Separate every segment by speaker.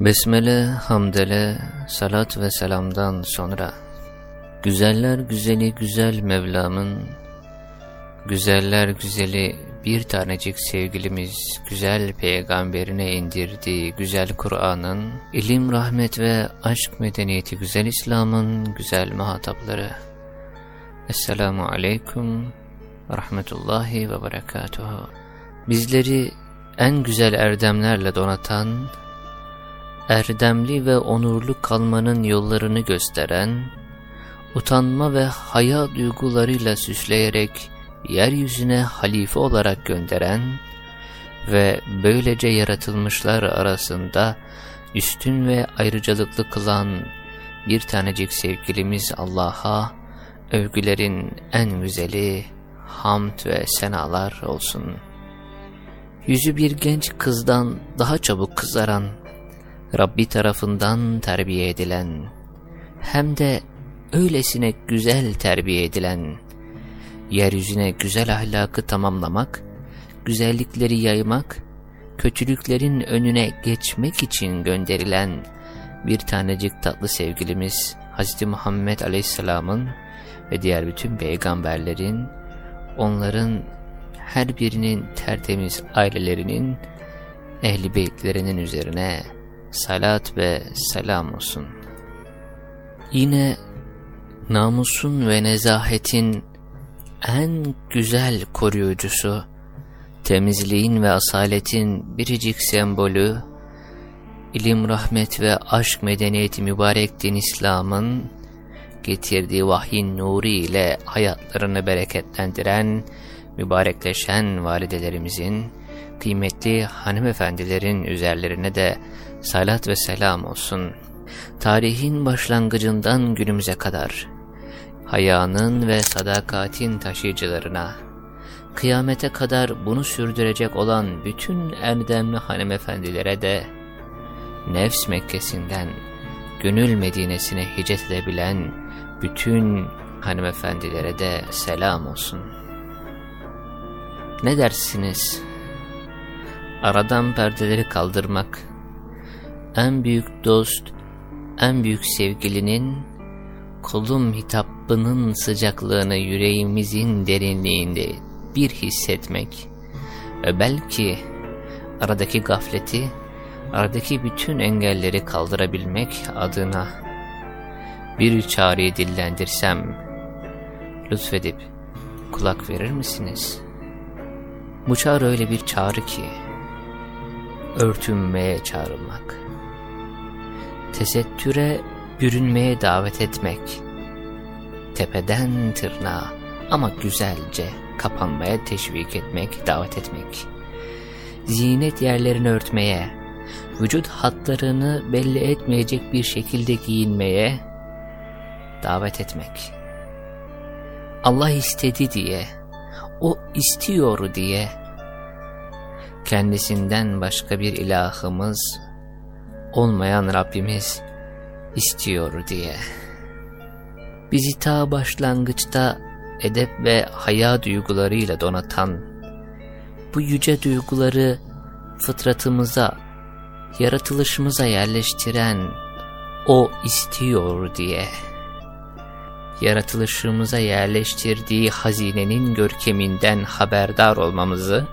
Speaker 1: Besmele, hamdele, salat ve selamdan sonra Güzeller güzeli güzel Mevlam'ın Güzeller güzeli bir tanecik sevgilimiz güzel peygamberine indirdiği güzel Kur'an'ın ilim, rahmet ve aşk medeniyeti güzel İslam'ın güzel muhatapları. Esselamu Aleyküm Rahmetullahi ve Berekatuhu. Bizleri en güzel erdemlerle donatan erdemli ve onurlu kalmanın yollarını gösteren, utanma ve haya duygularıyla süsleyerek yeryüzüne halife olarak gönderen ve böylece yaratılmışlar arasında üstün ve ayrıcalıklı kılan bir tanecik sevgilimiz Allah'a övgülerin en güzeli hamd ve senalar olsun. Yüzü bir genç kızdan daha çabuk kızaran Rabbi tarafından terbiye edilen, hem de öylesine güzel terbiye edilen, yeryüzüne güzel ahlakı tamamlamak, güzellikleri yaymak, kötülüklerin önüne geçmek için gönderilen bir tanecik tatlı sevgilimiz Hz. Muhammed Aleyhisselam'ın ve diğer bütün peygamberlerin, onların her birinin tertemiz ailelerinin, ehli beytlerinin üzerine, salat ve selam olsun. Yine namusun ve nezahetin en güzel koruyucusu, temizliğin ve asaletin biricik sembolü, ilim, rahmet ve aşk medeniyeti mübarek din İslam'ın getirdiği vahyin nuru ile hayatlarını bereketlendiren, mübarekleşen validelerimizin, kıymetli hanımefendilerin üzerlerine de salat ve selam olsun. Tarihin başlangıcından günümüze kadar, hayanın ve sadakatin taşıyıcılarına, kıyamete kadar bunu sürdürecek olan bütün erdemli hanımefendilere de, nefs Mekke'sinden gönül Medine'sine hicret edebilen bütün hanımefendilere de selam olsun. Ne dersiniz? Aradan perdeleri kaldırmak, en büyük dost, en büyük sevgilinin, kolum hitabının sıcaklığını yüreğimizin derinliğinde bir hissetmek ve belki aradaki gafleti, aradaki bütün engelleri kaldırabilmek adına bir çağrıyı dillendirsem, lütfedip kulak verir misiniz? Bu çağrı öyle bir çağrı ki, örtünmeye çağrılmak, tesettüre bürünmeye davet etmek, tepeden tırnağa ama güzelce kapanmaya teşvik etmek, davet etmek, zinet yerlerini örtmeye, vücut hatlarını belli etmeyecek bir şekilde giyinmeye davet etmek. Allah istedi diye, O istiyor diye, kendisinden başka bir ilahımız olmayan Rabbimiz istiyor diye. Bizi ta başlangıçta edep ve haya duygularıyla donatan, bu yüce duyguları fıtratımıza, yaratılışımıza yerleştiren O istiyor diye. Yaratılışımıza yerleştirdiği hazinenin görkeminden haberdar olmamızı,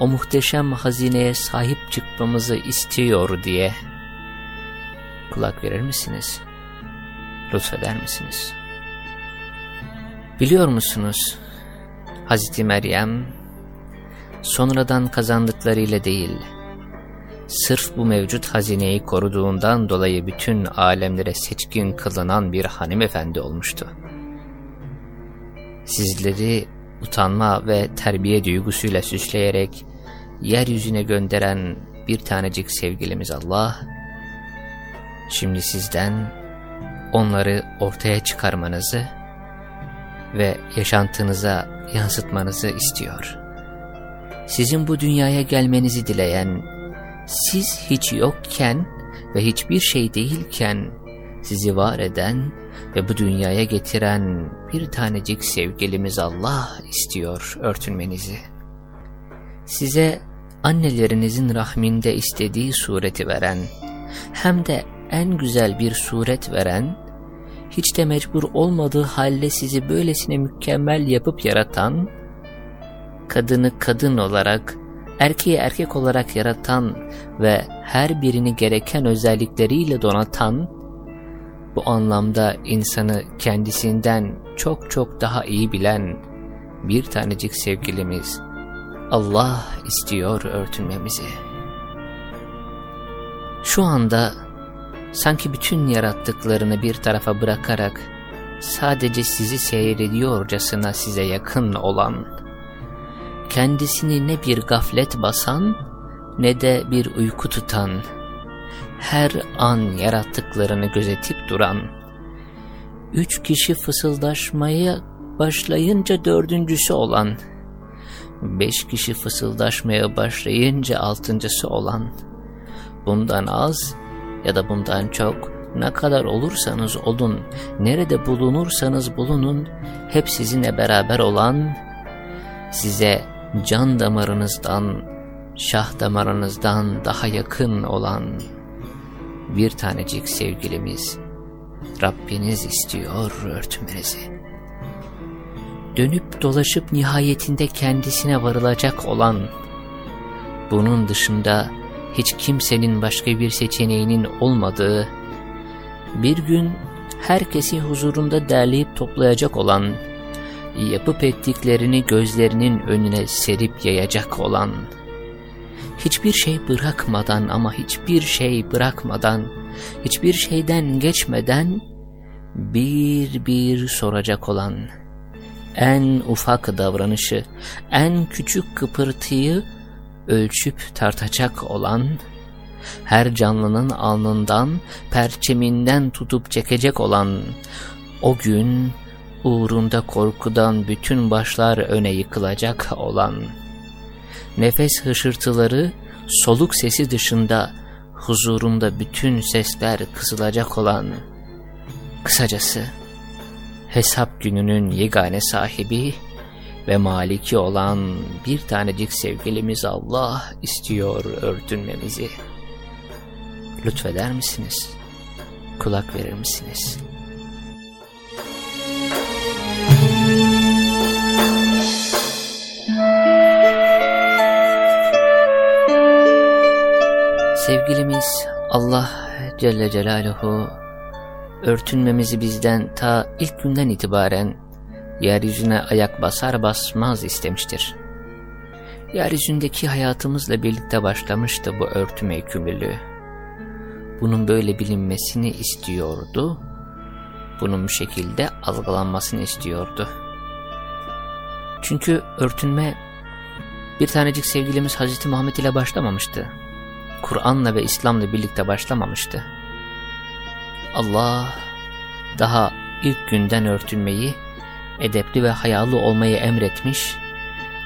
Speaker 1: o muhteşem hazineye sahip çıkmamızı istiyor diye kulak verir misiniz? Lütfeder misiniz? Biliyor musunuz? Hazreti Meryem sonradan kazandıklarıyla değil, sırf bu mevcut hazineyi koruduğundan dolayı bütün alemlere seçkin kılınan bir hanımefendi olmuştu. Sizleri utanma ve terbiye duygusuyla süsleyerek yeryüzüne gönderen bir tanecik sevgilimiz Allah, şimdi sizden onları ortaya çıkarmanızı ve yaşantınıza yansıtmanızı istiyor. Sizin bu dünyaya gelmenizi dileyen, siz hiç yokken ve hiçbir şey değilken sizi var eden ve bu dünyaya getiren bir tanecik sevgilimiz Allah istiyor örtünmenizi. Size annelerinizin rahminde istediği sureti veren, hem de en güzel bir suret veren, hiç de mecbur olmadığı halde sizi böylesine mükemmel yapıp yaratan, kadını kadın olarak, erkeği erkek olarak yaratan ve her birini gereken özellikleriyle donatan, bu anlamda insanı kendisinden çok çok daha iyi bilen bir tanecik sevgilimiz Allah istiyor örtünmemizi. Şu anda sanki bütün yarattıklarını bir tarafa bırakarak sadece sizi seyrediyorcasına size yakın olan, kendisini ne bir gaflet basan ne de bir uyku tutan, her an yarattıklarını gözetip duran, üç kişi fısıldaşmaya başlayınca dördüncüsü olan, beş kişi fısıldaşmaya başlayınca altıncısı olan, bundan az ya da bundan çok ne kadar olursanız olun, nerede bulunursanız bulunun, hep sizinle beraber olan, size can damarınızdan, şah damarınızdan daha yakın olan bir tanecik sevgilimiz, Rabbiniz istiyor örtünmenizi. Dönüp dolaşıp nihayetinde kendisine varılacak olan, bunun dışında hiç kimsenin başka bir seçeneğinin olmadığı, bir gün herkesi huzurunda derleyip toplayacak olan, yapıp ettiklerini gözlerinin önüne serip yayacak olan, hiçbir şey bırakmadan ama hiçbir şey bırakmadan, hiçbir şeyden geçmeden bir bir soracak olan, en ufak davranışı, en küçük kıpırtıyı ölçüp tartacak olan, her canlının alnından, perçeminden tutup çekecek olan, o gün uğrunda korkudan bütün başlar öne yıkılacak olan, nefes hışırtıları, soluk sesi dışında huzurunda bütün sesler kısılacak olan, kısacası hesap gününün yegane sahibi ve maliki olan bir tanecik sevgilimiz Allah istiyor örtünmemizi. Lütfeder misiniz? Kulak verir misiniz? Sevgilimiz Allah Celle Celaluhu örtünmemizi bizden ta ilk günden itibaren yeryüzüne ayak basar basmaz istemiştir. Yeryüzündeki hayatımızla birlikte başlamıştı bu örtüme yükümlülüğü. Bunun böyle bilinmesini istiyordu, bunun bu şekilde algılanmasını istiyordu. Çünkü örtünme bir tanecik sevgilimiz Hazreti Muhammed ile başlamamıştı. Kur'an'la ve İslam'la birlikte başlamamıştı. Allah daha ilk günden örtünmeyi, edepli ve hayalı olmayı emretmiş,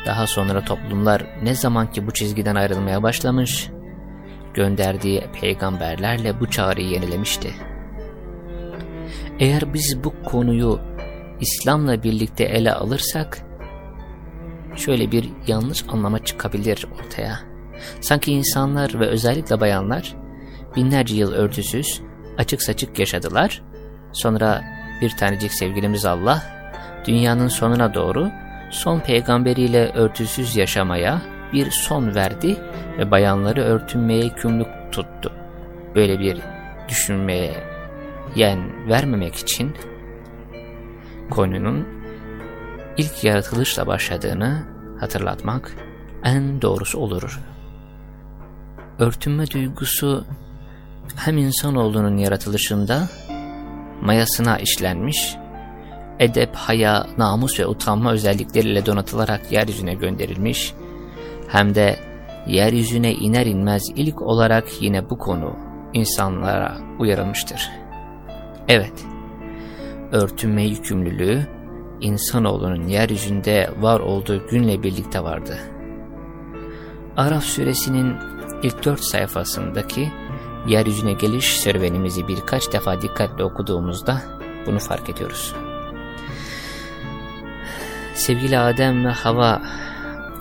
Speaker 1: daha sonra toplumlar ne zaman ki bu çizgiden ayrılmaya başlamış, gönderdiği peygamberlerle bu çağrıyı yenilemişti. Eğer biz bu konuyu İslam'la birlikte ele alırsak, şöyle bir yanlış anlama çıkabilir ortaya. Sanki insanlar ve özellikle bayanlar binlerce yıl örtüsüz, açık saçık yaşadılar. Sonra bir tanecik sevgilimiz Allah, dünyanın sonuna doğru son peygamberiyle örtüsüz yaşamaya bir son verdi ve bayanları örtünmeye kümlük tuttu. Böyle bir düşünmeye yen vermemek için konunun ilk yaratılışla başladığını hatırlatmak en doğrusu olur. Örtünme duygusu hem insanoğlunun yaratılışında mayasına işlenmiş, edep, haya, namus ve utanma özellikleriyle donatılarak yeryüzüne gönderilmiş, hem de yeryüzüne iner inmez ilk olarak yine bu konu insanlara uyarılmıştır. Evet, örtünme yükümlülüğü insanoğlunun yeryüzünde var olduğu günle birlikte vardı. Araf suresinin ilk dört sayfasındaki yeryüzüne geliş serüvenimizi birkaç defa dikkatle okuduğumuzda bunu fark ediyoruz. Sevgili Adem ve Hava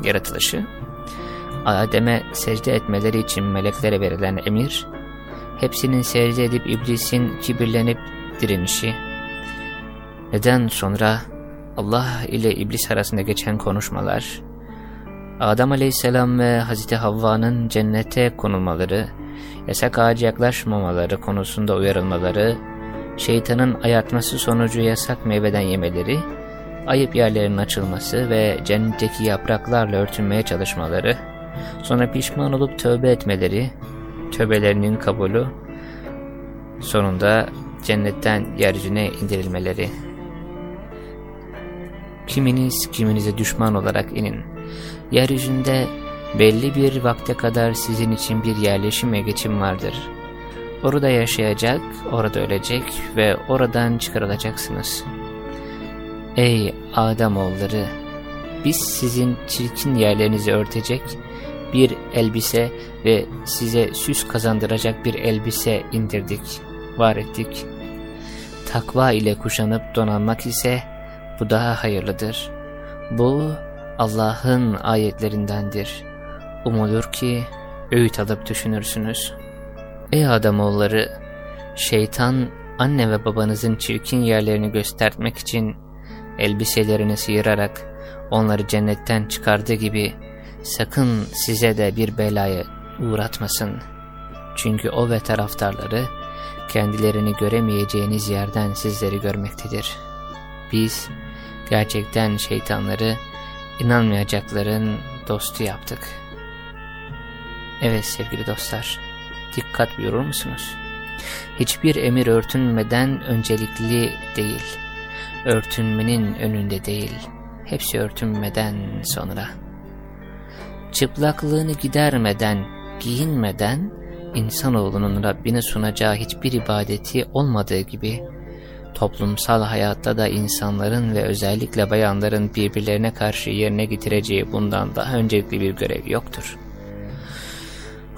Speaker 1: yaratılışı, Adem'e secde etmeleri için meleklere verilen emir hepsinin secde edip iblisin kibirlenip direnişi, neden sonra Allah ile iblis arasında geçen konuşmalar, Adem aleyhisselam ve Hazreti Havva'nın cennete konulmaları, yasak ağacı yaklaşmamaları konusunda uyarılmaları, şeytanın ayartması sonucu yasak meyveden yemeleri, ayıp yerlerinin açılması ve cennetteki yapraklarla örtünmeye çalışmaları, sonra pişman olup tövbe etmeleri, tövbelerinin kabulü, sonunda cennetten yeryüzüne indirilmeleri. Kiminiz kiminize düşman olarak inin. Yeryüzünde belli bir vakte kadar sizin için bir yerleşim ve geçim vardır. Orada yaşayacak, orada ölecek ve oradan çıkarılacaksınız. Ey Ademoğulları! Biz sizin çirkin yerlerinizi örtecek bir elbise ve size süs kazandıracak bir elbise indirdik, var ettik. Takva ile kuşanıp donanmak ise bu daha hayırlıdır. Bu Allah'ın ayetlerindendir. Umulur ki öğüt alıp düşünürsünüz. Ey Adamoğulları! Şeytan anne ve babanızın çirkin yerlerini göstermek için elbiselerini sıyırarak onları cennetten çıkardığı gibi sakın size de bir belaya uğratmasın. Çünkü o ve taraftarları kendilerini göremeyeceğiniz yerden sizleri görmektedir. Biz gerçekten şeytanları inanmayacakların dostu yaptık. Evet sevgili dostlar, dikkat buyurur musunuz? Hiçbir emir örtünmeden öncelikli değil, örtünmenin önünde değil, hepsi örtünmeden sonra. Çıplaklığını gidermeden, giyinmeden, insanoğlunun Rabbine sunacağı hiçbir ibadeti olmadığı gibi, toplumsal hayatta da insanların ve özellikle bayanların birbirlerine karşı yerine getireceği bundan daha öncelikli bir görev yoktur.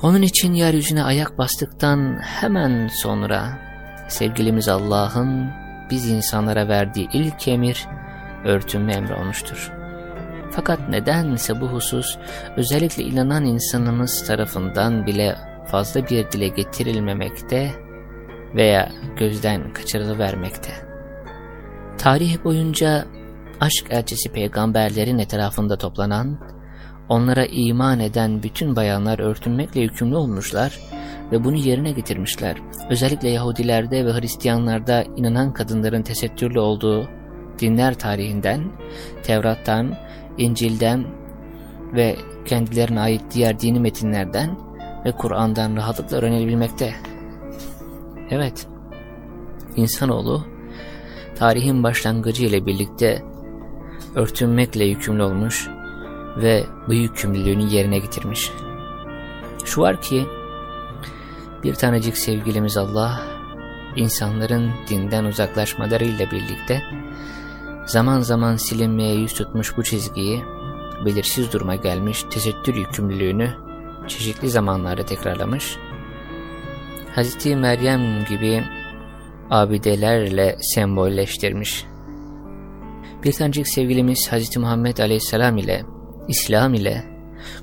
Speaker 1: Onun için yeryüzüne ayak bastıktan hemen sonra sevgilimiz Allah'ın biz insanlara verdiği ilk emir örtünme emri olmuştur. Fakat nedense bu husus özellikle inanan insanımız tarafından bile fazla bir dile getirilmemekte veya gözden kaçırılıvermekte. Tarih boyunca aşk elçisi peygamberlerin etrafında toplanan, onlara iman eden bütün bayanlar örtünmekle yükümlü olmuşlar ve bunu yerine getirmişler. Özellikle Yahudilerde ve Hristiyanlarda inanan kadınların tesettürlü olduğu dinler tarihinden, Tevrat'tan, İncil'den ve kendilerine ait diğer dini metinlerden ve Kur'an'dan rahatlıkla öğrenilebilmekte. Evet, insanoğlu tarihin başlangıcı ile birlikte örtünmekle yükümlü olmuş ve bu yükümlülüğünü yerine getirmiş. Şu var ki, bir tanecik sevgilimiz Allah, insanların dinden uzaklaşmalarıyla birlikte, zaman zaman silinmeye yüz tutmuş bu çizgiyi, belirsiz duruma gelmiş tesettür yükümlülüğünü çeşitli zamanlarda tekrarlamış Hz. Meryem gibi abidelerle sembolleştirmiş. Bir tanecik sevgilimiz Hz. Muhammed Aleyhisselam ile, İslam ile,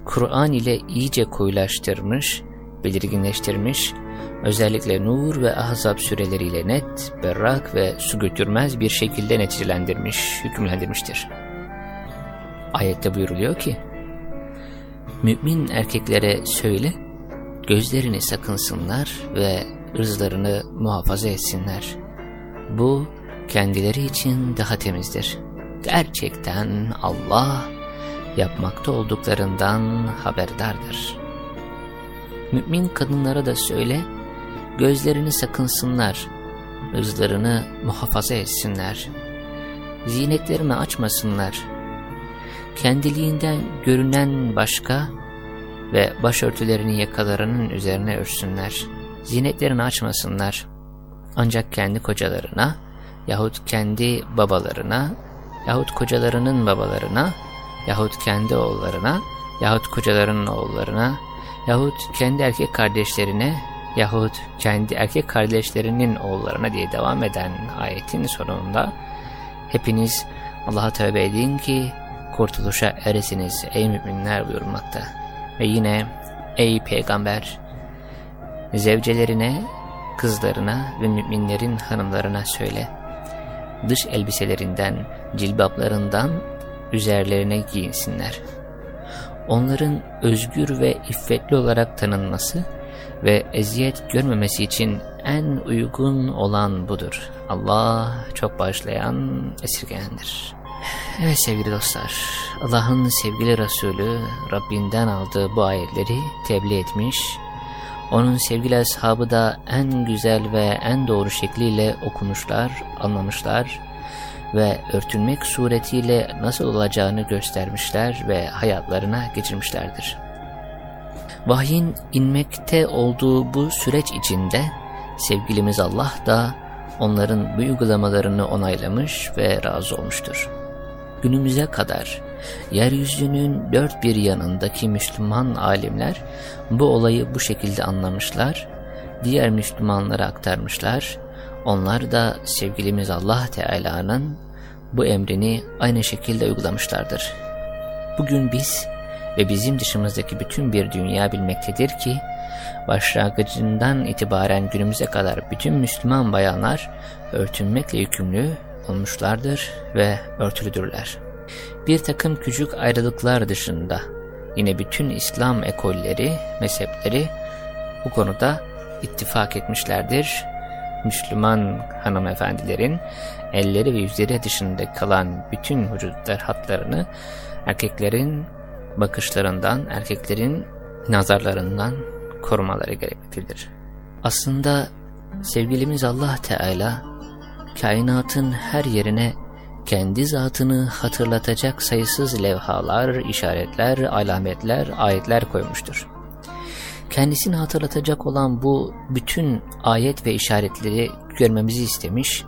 Speaker 1: Kur'an ile iyice koyulaştırmış, belirginleştirmiş, özellikle Nur ve Ahzab süreleriyle net, berrak ve su götürmez bir şekilde neticelendirmiş, hükümlendirmiştir. Ayette buyuruluyor ki, Mümin erkeklere söyle, gözlerini sakınsınlar ve ırzlarını muhafaza etsinler. Bu kendileri için daha temizdir. Gerçekten Allah yapmakta olduklarından haberdardır. Mümin kadınlara da söyle, gözlerini sakınsınlar, ırzlarını muhafaza etsinler, zinetlerini açmasınlar, kendiliğinden görünen başka, ve başörtülerini yakalarının üzerine örsünler. Zinetlerini açmasınlar. Ancak kendi kocalarına yahut kendi babalarına yahut kocalarının babalarına yahut kendi oğullarına yahut kocalarının oğullarına yahut kendi erkek kardeşlerine yahut kendi erkek kardeşlerinin oğullarına diye devam eden ayetin sonunda hepiniz Allah'a tövbe edin ki kurtuluşa eresiniz ey müminler buyurmakta. Ve yine ey peygamber Zevcelerine, kızlarına ve müminlerin hanımlarına söyle. Dış elbiselerinden, cilbaplarından üzerlerine giyinsinler. Onların özgür ve iffetli olarak tanınması ve eziyet görmemesi için en uygun olan budur. Allah çok bağışlayan, esirgeyendir. Evet sevgili dostlar, Allah'ın sevgili Resulü Rabbinden aldığı bu ayetleri tebliğ etmiş, onun sevgili ashabı da en güzel ve en doğru şekliyle okumuşlar, anlamışlar ve örtünmek suretiyle nasıl olacağını göstermişler ve hayatlarına geçirmişlerdir. Vahyin inmekte olduğu bu süreç içinde sevgilimiz Allah da onların bu uygulamalarını onaylamış ve razı olmuştur. Günümüze kadar yeryüzünün dört bir yanındaki Müslüman alimler bu olayı bu şekilde anlamışlar, diğer Müslümanlara aktarmışlar, onlar da sevgilimiz Allah Teala'nın bu emrini aynı şekilde uygulamışlardır. Bugün biz ve bizim dışımızdaki bütün bir dünya bilmektedir ki, başlangıcından itibaren günümüze kadar bütün Müslüman bayanlar örtünmekle yükümlü olmuşlardır ve örtülüdürler. Bir takım küçük ayrılıklar dışında yine bütün İslam ekolleri, mezhepleri bu konuda ittifak etmişlerdir. Müslüman hanımefendilerin elleri ve yüzleri dışında kalan bütün vücutlar hatlarını erkeklerin bakışlarından, erkeklerin nazarlarından korumaları gereklidir. Aslında sevgilimiz Allah Teala kainatın her yerine kendi zatını hatırlatacak sayısız levhalar, işaretler, alametler, ayetler koymuştur. Kendisini hatırlatacak olan bu bütün ayet ve işaretleri görmemizi istemiş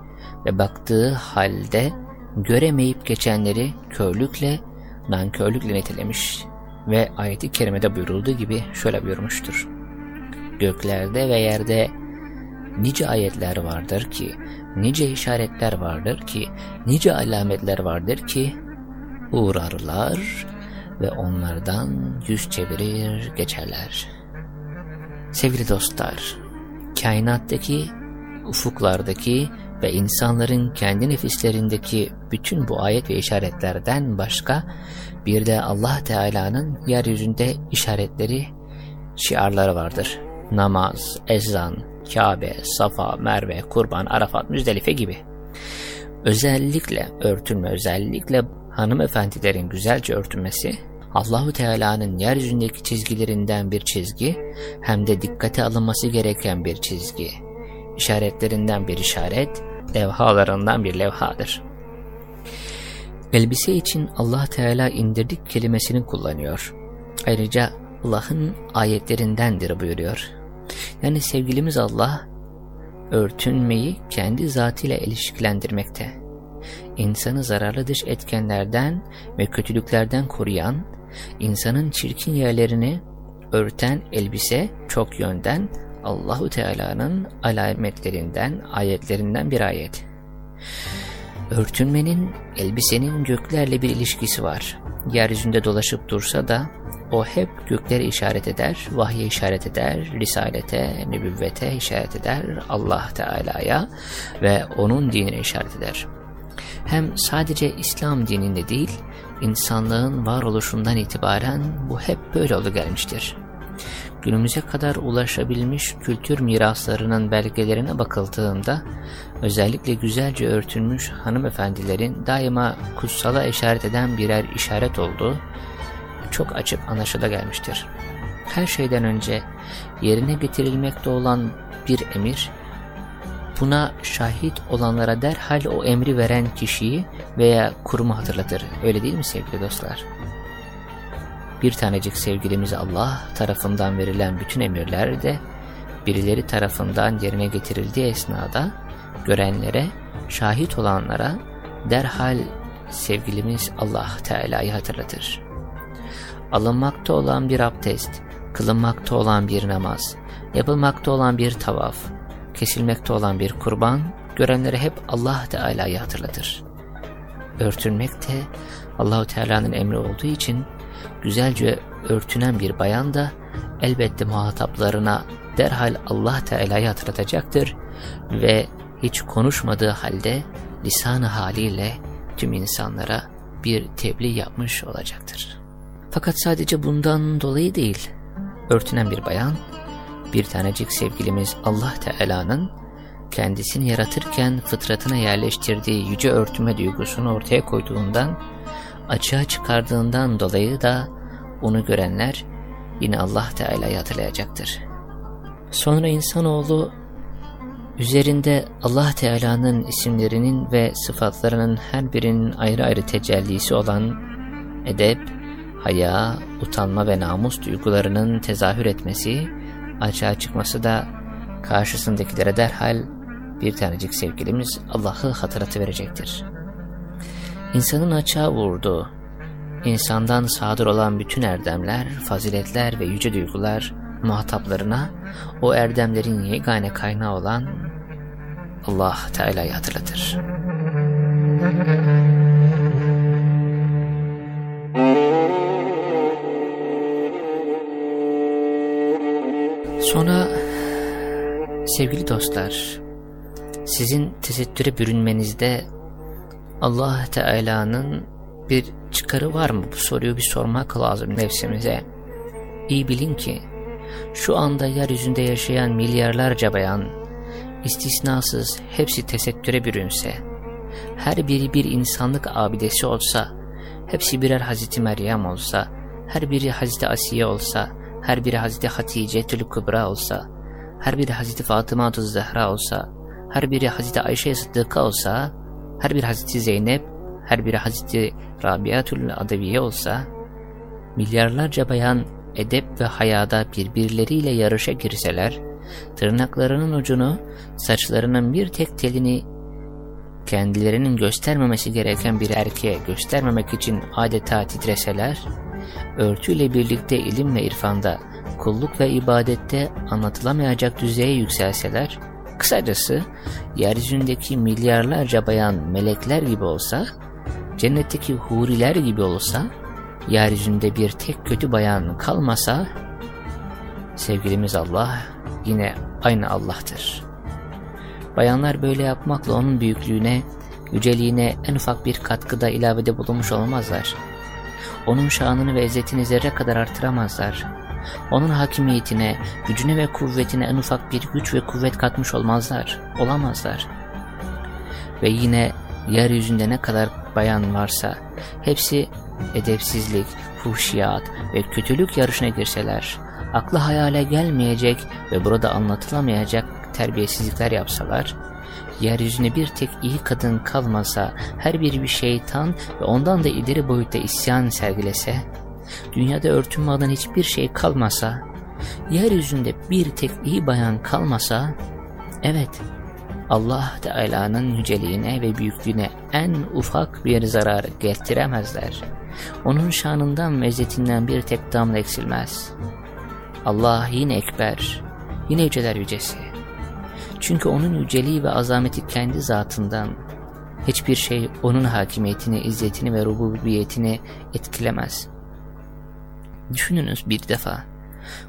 Speaker 1: ve baktığı halde göremeyip geçenleri körlükle, nankörlükle nitelemiş ve ayeti kerimede buyurulduğu gibi şöyle buyurmuştur. Göklerde ve yerde nice ayetler vardır ki, nice işaretler vardır ki, nice alametler vardır ki, uğrarlar ve onlardan yüz çevirir geçerler. Sevgili dostlar, kainattaki, ufuklardaki ve insanların kendi nefislerindeki bütün bu ayet ve işaretlerden başka bir de Allah Teala'nın yeryüzünde işaretleri, şiarları vardır. Namaz, ezan, Kabe, Safa, Merve, Kurban, Arafat, Müzdelife gibi. Özellikle örtünme, özellikle hanımefendilerin güzelce örtünmesi Allahu Teala'nın yeryüzündeki çizgilerinden bir çizgi hem de dikkate alınması gereken bir çizgi. İşaretlerinden bir işaret, levhalarından bir levhadır. Elbise için Allah Teala indirdik kelimesini kullanıyor. Ayrıca Allah'ın ayetlerindendir buyuruyor. Yani sevgilimiz Allah örtünmeyi kendi zatıyla ilişkilendirmekte. İnsanı zararlı dış etkenlerden ve kötülüklerden koruyan, insanın çirkin yerlerini örten elbise çok yönden Allahu Teala'nın alametlerinden, ayetlerinden bir ayet. Örtünmenin, elbisenin göklerle bir ilişkisi var. Yeryüzünde dolaşıp dursa da o hep gökleri işaret eder, vahye işaret eder, risalete, nübüvvete işaret eder, Allah Teala'ya ve onun dinine işaret eder. Hem sadece İslam dininde değil, insanlığın varoluşundan itibaren bu hep böyle oldu gelmiştir. Günümüze kadar ulaşabilmiş kültür miraslarının belgelerine bakıldığında, özellikle güzelce örtülmüş hanımefendilerin daima kutsala işaret eden birer işaret olduğu, çok açık anlaşıla gelmiştir. Her şeyden önce yerine getirilmekte olan bir emir, buna şahit olanlara derhal o emri veren kişiyi veya kurumu hatırlatır. Öyle değil mi sevgili dostlar? Bir tanecik sevgilimiz Allah tarafından verilen bütün emirler de birileri tarafından yerine getirildiği esnada görenlere, şahit olanlara derhal sevgilimiz Allah Teala'yı hatırlatır alınmakta olan bir abdest, kılınmakta olan bir namaz, yapılmakta olan bir tavaf, kesilmekte olan bir kurban, görenlere hep Allah Teala'yı hatırlatır. Örtünmek de Allahu Teala'nın emri olduğu için güzelce örtünen bir bayan da elbette muhataplarına derhal Allah Teala'yı hatırlatacaktır ve hiç konuşmadığı halde lisanı haliyle tüm insanlara bir tebliğ yapmış olacaktır. Fakat sadece bundan dolayı değil, örtünen bir bayan, bir tanecik sevgilimiz Allah Teala'nın kendisini yaratırken fıtratına yerleştirdiği yüce örtüme duygusunu ortaya koyduğundan, açığa çıkardığından dolayı da onu görenler yine Allah Teala'yı hatırlayacaktır. Sonra insanoğlu üzerinde Allah Teala'nın isimlerinin ve sıfatlarının her birinin ayrı ayrı tecellisi olan edep, haya, utanma ve namus duygularının tezahür etmesi, açığa çıkması da karşısındakilere derhal bir tanecik sevgilimiz Allah'ı hatırlatıverecektir. İnsanın açığa vurduğu, insandan sadır olan bütün erdemler, faziletler ve yüce duygular muhataplarına o erdemlerin yegane kaynağı olan Allah Teala'yı hatırlatır. Sonra sevgili dostlar, sizin tesettüre bürünmenizde Allah Teala'nın bir çıkarı var mı? Bu soruyu bir sormak lazım nefsimize. İyi bilin ki şu anda yeryüzünde yaşayan milyarlarca bayan, istisnasız hepsi tesettüre bürünse, her biri bir insanlık abidesi olsa, hepsi birer Hazreti Meryem olsa, her biri Hazreti Asiye olsa, her biri Hazreti Hatice Tülü Kübra olsa, her biri Hazreti Fatıma Zehra olsa, her biri Hazreti Ayşe Sıddıka olsa, her biri Hazreti Zeynep, her biri Hazreti Rabiatül Adaviye olsa, milyarlarca bayan edep ve hayada birbirleriyle yarışa girseler, tırnaklarının ucunu, saçlarının bir tek telini kendilerinin göstermemesi gereken bir erkeğe göstermemek için adeta titreseler, örtüyle birlikte ilim ve irfanda, kulluk ve ibadette anlatılamayacak düzeye yükselseler, kısacası yeryüzündeki milyarlarca bayan melekler gibi olsa, cennetteki huriler gibi olsa, yeryüzünde bir tek kötü bayan kalmasa, sevgilimiz Allah yine aynı Allah'tır. Bayanlar böyle yapmakla onun büyüklüğüne, yüceliğine en ufak bir katkıda ilavede bulunmuş olmazlar. Onun şanını ve izzetini zerre kadar artıramazlar. Onun hakimiyetine, gücüne ve kuvvetine en ufak bir güç ve kuvvet katmış olmazlar, olamazlar. Ve yine yeryüzünde ne kadar bayan varsa, hepsi edepsizlik, fuhşiyat ve kötülük yarışına girseler, aklı hayale gelmeyecek ve burada anlatılamayacak terbiyesizlikler yapsalar, yeryüzüne bir tek iyi kadın kalmasa, her biri bir şeytan ve ondan da ileri boyutta isyan sergilese, dünyada örtünme hiçbir şey kalmasa, yeryüzünde bir tek iyi bayan kalmasa, evet, Allah Teala'nın yüceliğine ve büyüklüğüne en ufak bir zarar getiremezler. Onun şanından ve izzetinden bir tek damla eksilmez. Allah yine ekber, yine yüceler yücesi. Çünkü onun yüceliği ve azameti kendi zatından, hiçbir şey onun hakimiyetini, izzetini ve rububiyetini etkilemez. Düşününüz bir defa,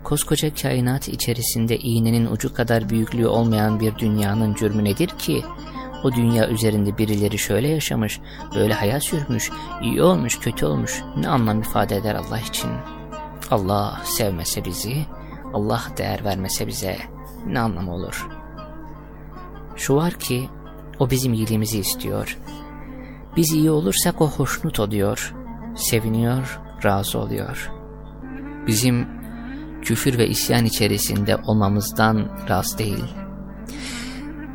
Speaker 1: koskoca kainat içerisinde iğnenin ucu kadar büyüklüğü olmayan bir dünyanın cürmü nedir ki, o dünya üzerinde birileri şöyle yaşamış, böyle hayat sürmüş, iyi olmuş, kötü olmuş, ne anlam ifade eder Allah için? Allah sevmese bizi, Allah değer vermese bize ne anlam olur? Şu var ki, o bizim iyiliğimizi istiyor. Biz iyi olursak o hoşnut oluyor, seviniyor, razı oluyor. Bizim küfür ve isyan içerisinde olmamızdan razı değil.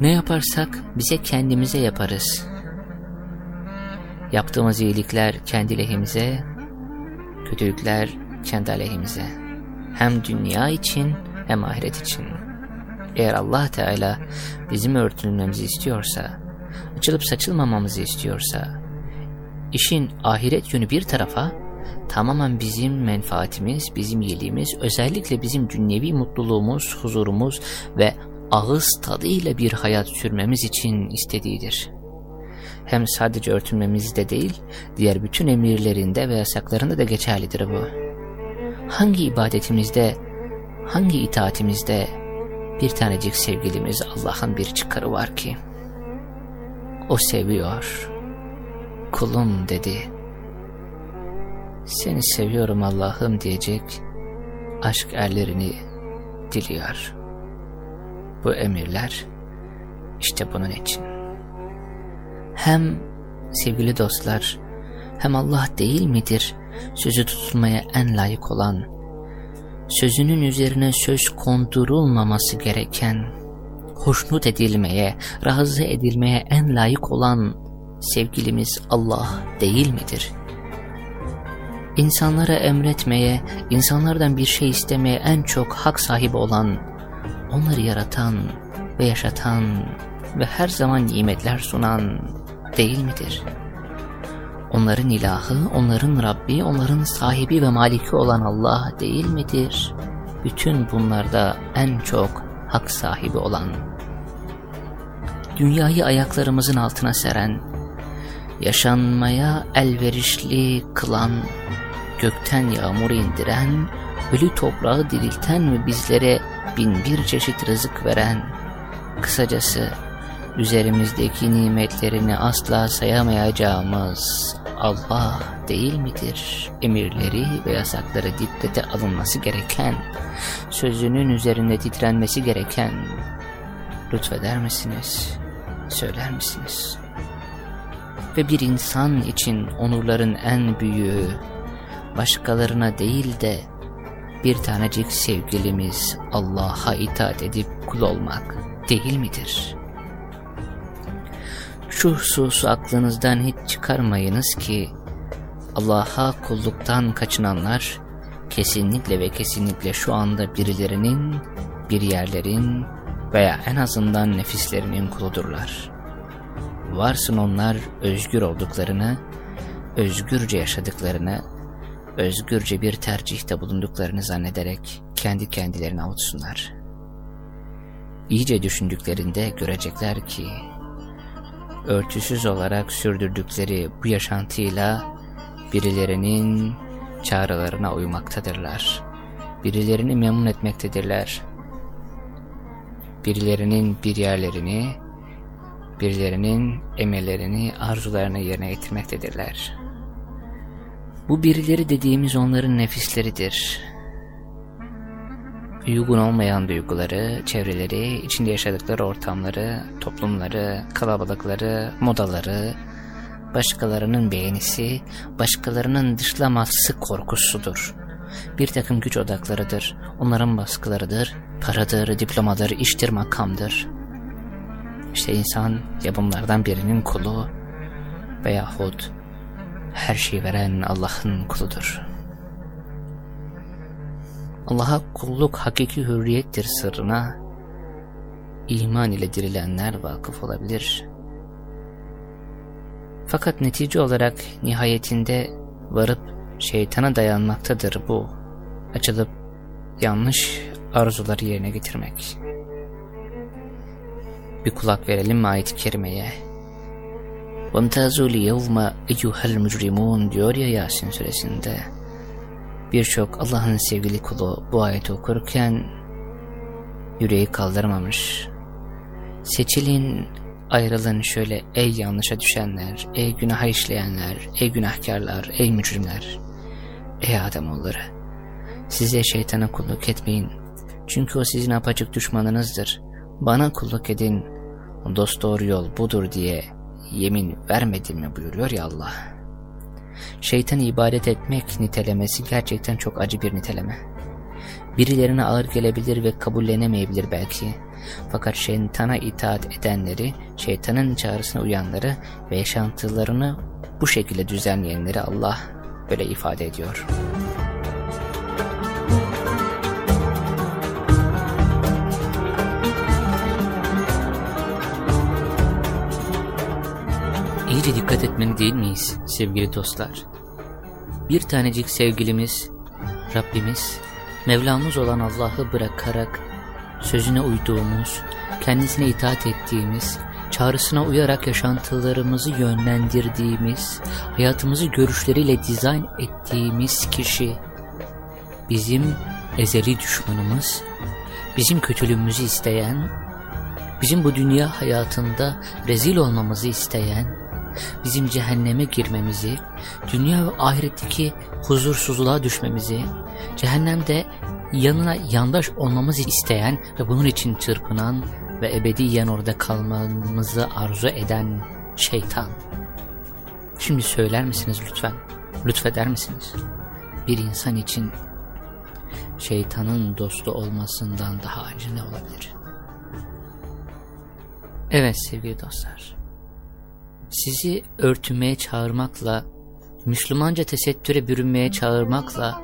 Speaker 1: Ne yaparsak bize kendimize yaparız. Yaptığımız iyilikler kendi lehimize, kötülükler kendi aleyhimize. Hem dünya için hem ahiret için. Eğer Allah Teala bizim örtülmemizi istiyorsa, açılıp saçılmamamızı istiyorsa, işin ahiret yönü bir tarafa, tamamen bizim menfaatimiz, bizim iyiliğimiz, özellikle bizim dünyevi mutluluğumuz, huzurumuz ve ağız tadıyla bir hayat sürmemiz için istediğidir. Hem sadece örtünmemiz de değil, diğer bütün emirlerinde ve yasaklarında da geçerlidir bu. Hangi ibadetimizde, hangi itaatimizde, bir tanecik sevgilimiz Allah'ın bir çıkarı var ki, o seviyor, kulum dedi. Seni seviyorum Allah'ım diyecek aşk erlerini diliyor. Bu emirler işte bunun için. Hem sevgili dostlar, hem Allah değil midir sözü tutulmaya en layık olan, sözünün üzerine söz kondurulmaması gereken, hoşnut edilmeye, razı edilmeye en layık olan sevgilimiz Allah değil midir? İnsanlara emretmeye, insanlardan bir şey istemeye en çok hak sahibi olan, onları yaratan ve yaşatan ve her zaman nimetler sunan değil midir? Onların ilahı, onların Rabbi, onların sahibi ve maliki olan Allah değil midir? Bütün bunlarda en çok hak sahibi olan, dünyayı ayaklarımızın altına seren, yaşanmaya elverişli kılan, gökten yağmur indiren, ölü toprağı dirilten ve bizlere bin bir çeşit rızık veren, kısacası üzerimizdeki nimetlerini asla sayamayacağımız Allah değil midir? Emirleri ve yasakları dikkate alınması gereken, sözünün üzerinde titrenmesi gereken, lütfeder misiniz? Söyler misiniz? Ve bir insan için onurların en büyüğü, başkalarına değil de bir tanecik sevgilimiz Allah'a itaat edip kul olmak değil midir? Şu hususu aklınızdan hiç çıkarmayınız ki Allah'a kulluktan kaçınanlar kesinlikle ve kesinlikle şu anda birilerinin, bir yerlerin veya en azından nefislerinin kuludurlar. Varsın onlar özgür olduklarını, özgürce yaşadıklarını, özgürce bir tercihte bulunduklarını zannederek kendi kendilerini avutsunlar. İyice düşündüklerinde görecekler ki, örtüsüz olarak sürdürdükleri bu yaşantıyla birilerinin çağrılarına uymaktadırlar. Birilerini memnun etmektedirler. Birilerinin bir yerlerini, birilerinin emellerini, arzularını yerine getirmektedirler. Bu birileri dediğimiz onların nefisleridir. Uygun olmayan duyguları, çevreleri, içinde yaşadıkları ortamları, toplumları, kalabalıkları, modaları, başkalarının beğenisi, başkalarının dışlaması korkusudur. Bir takım güç odaklarıdır, onların baskılarıdır, paradır, diplomadır, iştir, makamdır. İşte insan ya birinin kulu veyahut her şeyi veren Allah'ın kuludur. Allah'a kulluk hakiki hürriyettir sırrına, iman ile dirilenler vakıf olabilir. Fakat netice olarak nihayetinde varıp şeytana dayanmaktadır bu, açılıp yanlış arzuları yerine getirmek. Bir kulak verelim mi ayet-i kerimeye? وَمْتَازُوا لِيَوْمَ اَيُّهَا الْمُجْرِمُونَ diyor ya Yasin suresinde. Birçok Allah'ın sevgili kulu bu ayeti okurken yüreği kaldırmamış. Seçilin, ayrılın şöyle ey yanlışa düşenler, ey günah işleyenler, ey günahkarlar, ey mücrimler, ey Ademoğulları. Size şeytana kulluk etmeyin. Çünkü o sizin apaçık düşmanınızdır. Bana kulluk edin, dost doğru yol budur diye yemin vermedim mi buyuruyor ya Allah. Şeytan ibadet etmek nitelemesi gerçekten çok acı bir niteleme. Birilerine ağır gelebilir ve kabullenemeyebilir belki. Fakat şeytana itaat edenleri, şeytanın çağrısına uyanları ve yaşantılarını bu şekilde düzenleyenleri Allah böyle ifade ediyor. İyice dikkat etmeli değil miyiz sevgili dostlar? Bir tanecik sevgilimiz, Rabbimiz, Mevlamız olan Allah'ı bırakarak sözüne uyduğumuz, kendisine itaat ettiğimiz, çağrısına uyarak yaşantılarımızı yönlendirdiğimiz, hayatımızı görüşleriyle dizayn ettiğimiz kişi, bizim ezeli düşmanımız, bizim kötülüğümüzü isteyen, bizim bu dünya hayatında rezil olmamızı isteyen, bizim cehenneme girmemizi, dünya ve ahiretteki huzursuzluğa düşmemizi, cehennemde yanına yandaş olmamızı isteyen ve bunun için çırpınan ve ebediyen orada kalmamızı arzu eden şeytan. Şimdi söyler misiniz lütfen? Lütfeder misiniz? Bir insan için şeytanın dostu olmasından daha acı ne olabilir? Evet sevgili dostlar. Sizi örtünmeye çağırmakla, Müslümanca tesettüre bürünmeye çağırmakla,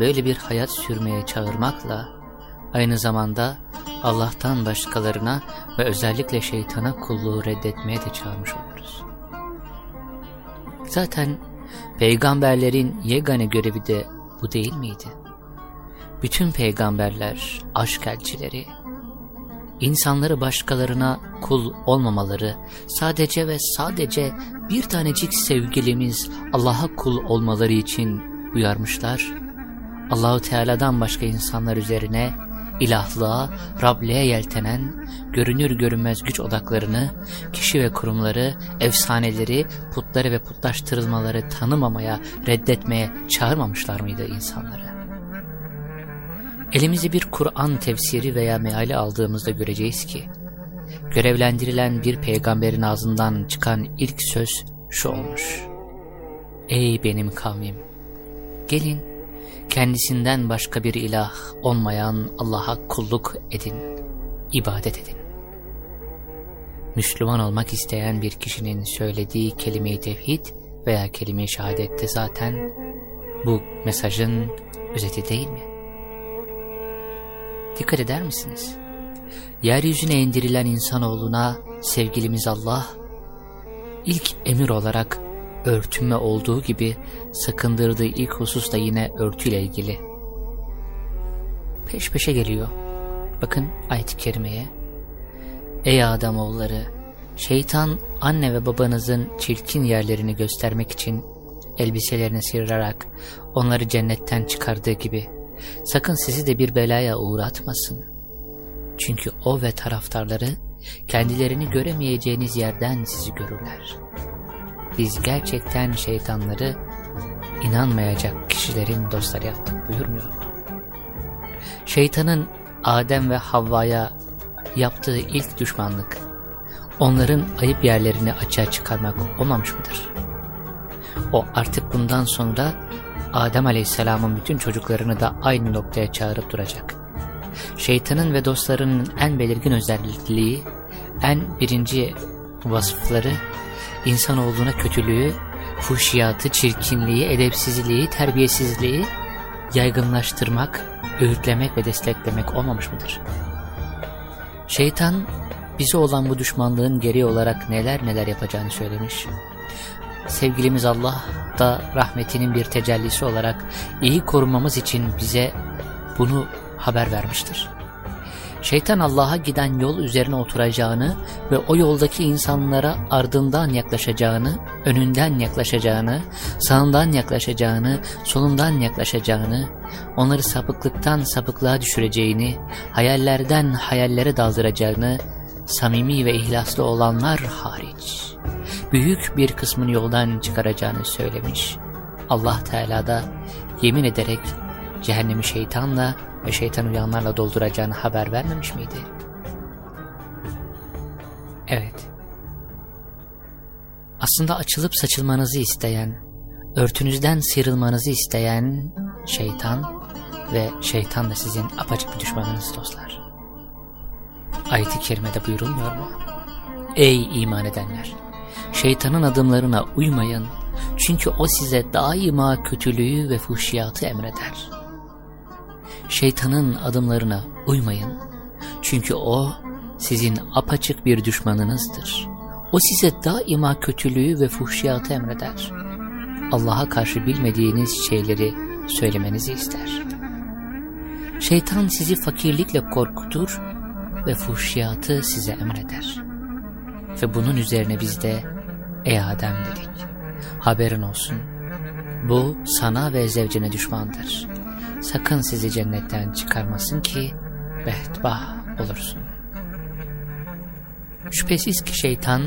Speaker 1: böyle bir hayat sürmeye çağırmakla, aynı zamanda Allah'tan başkalarına ve özellikle şeytana kulluğu reddetmeye de çağırmış oluruz. Zaten peygamberlerin yegane görevi de bu değil miydi? Bütün peygamberler, aşk elçileri, insanları başkalarına kul olmamaları, sadece ve sadece bir tanecik sevgilimiz Allah'a kul olmaları için uyarmışlar. Allahu Teala'dan başka insanlar üzerine ilahlığa, Rabliğe yeltenen, görünür görünmez güç odaklarını, kişi ve kurumları, efsaneleri, putları ve putlaştırılmaları tanımamaya, reddetmeye çağırmamışlar mıydı insanları? Elimizi bir Kur'an tefsiri veya meali aldığımızda göreceğiz ki, görevlendirilen bir peygamberin ağzından çıkan ilk söz şu olmuş. Ey benim kavmim! Gelin, kendisinden başka bir ilah olmayan Allah'a kulluk edin, ibadet edin. Müslüman olmak isteyen bir kişinin söylediği kelime-i tevhid veya kelime-i şehadette zaten bu mesajın özeti değil mi? Dikkat eder misiniz? Yeryüzüne indirilen insanoğluna sevgilimiz Allah, ilk emir olarak örtünme olduğu gibi sakındırdığı ilk husus da yine örtüyle ilgili. Peş peşe geliyor. Bakın ayet-i kerimeye. Ey Ademoğulları! Şeytan anne ve babanızın çirkin yerlerini göstermek için elbiselerini sıyırarak onları cennetten çıkardığı gibi sakın sizi de bir belaya uğratmasın. Çünkü o ve taraftarları kendilerini göremeyeceğiniz yerden sizi görürler. Biz gerçekten şeytanları inanmayacak kişilerin dostları yaptık buyurmuyor mu? Şeytanın Adem ve Havva'ya yaptığı ilk düşmanlık, onların ayıp yerlerini açığa çıkarmak olmamış mıdır? O artık bundan sonra Adem Aleyhisselam'ın bütün çocuklarını da aynı noktaya çağırıp duracak. Şeytanın ve dostlarının en belirgin özelliği, en birinci vasıfları, insanoğluna kötülüğü, fuhşiyatı, çirkinliği, edepsizliği, terbiyesizliği yaygınlaştırmak, öğütlemek ve desteklemek olmamış mıdır? Şeytan bize olan bu düşmanlığın geri olarak neler neler yapacağını söylemiş. Sevgilimiz Allah da rahmetinin bir tecellisi olarak iyi korumamız için bize bunu haber vermiştir. Şeytan Allah'a giden yol üzerine oturacağını ve o yoldaki insanlara ardından yaklaşacağını, önünden yaklaşacağını, sağından yaklaşacağını, solundan yaklaşacağını, onları sapıklıktan sapıklığa düşüreceğini, hayallerden hayallere daldıracağını, samimi ve ihlaslı olanlar hariç, büyük bir kısmını yoldan çıkaracağını söylemiş. Allah Teala da yemin ederek cehennemi şeytanla ve şeytan uyanlarla dolduracağını haber vermemiş miydi? Evet. Aslında açılıp saçılmanızı isteyen, örtünüzden sıyrılmanızı isteyen şeytan ve şeytan da sizin apaçık bir düşmanınız dostlar. Ayet-i kerimede buyurulmuyor mu? Ey iman edenler! Şeytanın adımlarına uymayın çünkü o size daima kötülüğü ve fuhşiyatı emreder şeytanın adımlarına uymayın. Çünkü o sizin apaçık bir düşmanınızdır. O size daima kötülüğü ve fuhşiyatı emreder. Allah'a karşı bilmediğiniz şeyleri söylemenizi ister. Şeytan sizi fakirlikle korkutur ve fuhşiyatı size emreder. Ve bunun üzerine biz de ey Adem dedik. Haberin olsun. Bu sana ve zevcine düşmandır sakın sizi cennetten çıkarmasın ki behtbah olursun. Şüphesiz ki şeytan